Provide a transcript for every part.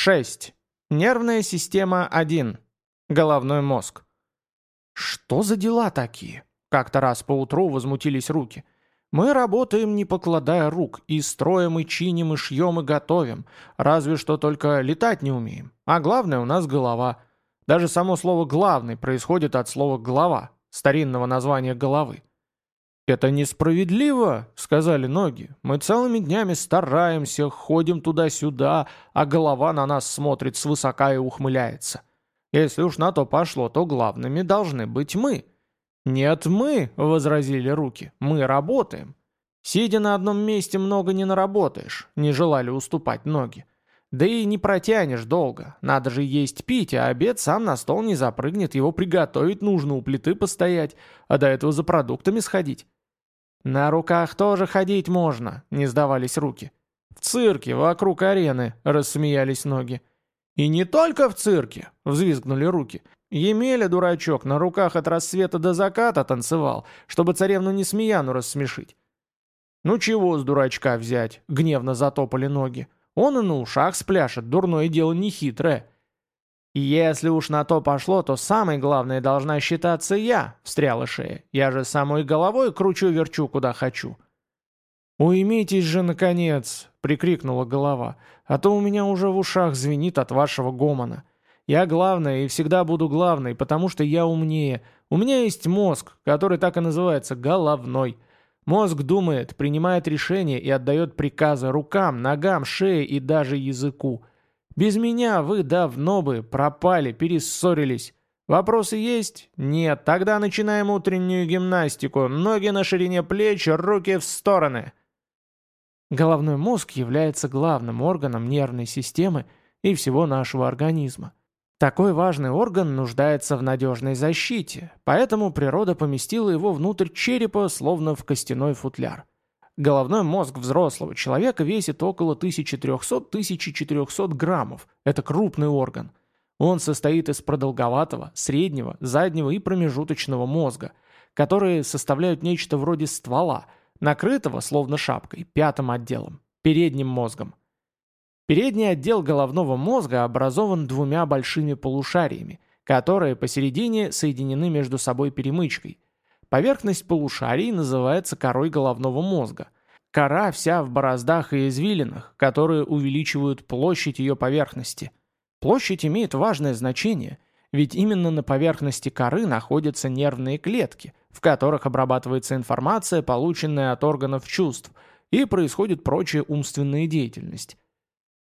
6. Нервная система 1. Головной мозг. Что за дела такие? Как-то раз поутру возмутились руки. Мы работаем, не покладая рук, и строим, и чиним, и шьем, и готовим. Разве что только летать не умеем. А главное у нас голова. Даже само слово «главный» происходит от слова «голова», старинного названия головы. «Это несправедливо», — сказали ноги. «Мы целыми днями стараемся, ходим туда-сюда, а голова на нас смотрит свысока и ухмыляется. Если уж на то пошло, то главными должны быть мы». «Нет, мы», — возразили руки, — «мы работаем». «Сидя на одном месте много не наработаешь», — не желали уступать ноги. «Да и не протянешь долго. Надо же есть пить, а обед сам на стол не запрыгнет, его приготовить нужно, у плиты постоять, а до этого за продуктами сходить». «На руках тоже ходить можно», — не сдавались руки. «В цирке, вокруг арены», — рассмеялись ноги. «И не только в цирке», — взвизгнули руки. «Емеля, дурачок, на руках от рассвета до заката танцевал, чтобы царевну Несмеяну рассмешить». «Ну чего с дурачка взять?» — гневно затопали ноги. «Он и на ушах спляшет, дурное дело нехитрое». «Если уж на то пошло, то самой главной должна считаться я», — встряла шея. «Я же самой головой кручу-верчу, куда хочу». «Уймитесь же, наконец!» — прикрикнула голова. «А то у меня уже в ушах звенит от вашего гомона. Я главная и всегда буду главной, потому что я умнее. У меня есть мозг, который так и называется — головной. Мозг думает, принимает решения и отдает приказы рукам, ногам, шее и даже языку». Без меня вы давно бы пропали, перессорились. Вопросы есть? Нет. Тогда начинаем утреннюю гимнастику. Ноги на ширине плеч, руки в стороны. Головной мозг является главным органом нервной системы и всего нашего организма. Такой важный орган нуждается в надежной защите, поэтому природа поместила его внутрь черепа, словно в костяной футляр. Головной мозг взрослого человека весит около 1300-1400 граммов. Это крупный орган. Он состоит из продолговатого, среднего, заднего и промежуточного мозга, которые составляют нечто вроде ствола, накрытого, словно шапкой, пятым отделом, передним мозгом. Передний отдел головного мозга образован двумя большими полушариями, которые посередине соединены между собой перемычкой – Поверхность полушарий называется корой головного мозга. Кора вся в бороздах и извилинах, которые увеличивают площадь ее поверхности. Площадь имеет важное значение, ведь именно на поверхности коры находятся нервные клетки, в которых обрабатывается информация, полученная от органов чувств, и происходит прочая умственная деятельность.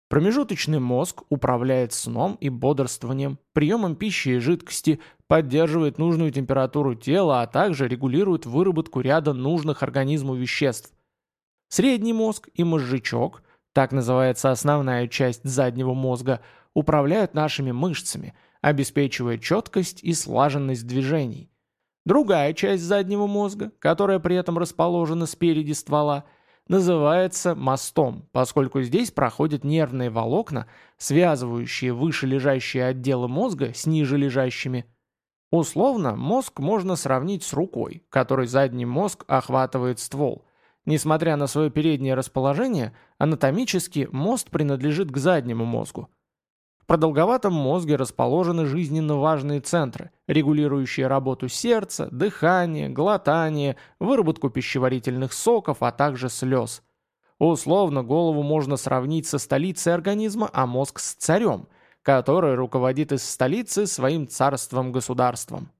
Промежуточный мозг управляет сном и бодрствованием, приемом пищи и жидкости, поддерживает нужную температуру тела, а также регулирует выработку ряда нужных организму веществ. Средний мозг и мозжечок, так называется основная часть заднего мозга, управляют нашими мышцами, обеспечивая четкость и слаженность движений. Другая часть заднего мозга, которая при этом расположена спереди ствола – называется мостом, поскольку здесь проходят нервные волокна, связывающие вышележащие отделы мозга с нижележащими. Условно, мозг можно сравнить с рукой, которой задний мозг охватывает ствол. Несмотря на свое переднее расположение, анатомически мост принадлежит к заднему мозгу. В продолговатом мозге расположены жизненно важные центры, регулирующие работу сердца, дыхание, глотание, выработку пищеварительных соков, а также слез. Условно голову можно сравнить со столицей организма, а мозг с царем, который руководит из столицы своим царством-государством.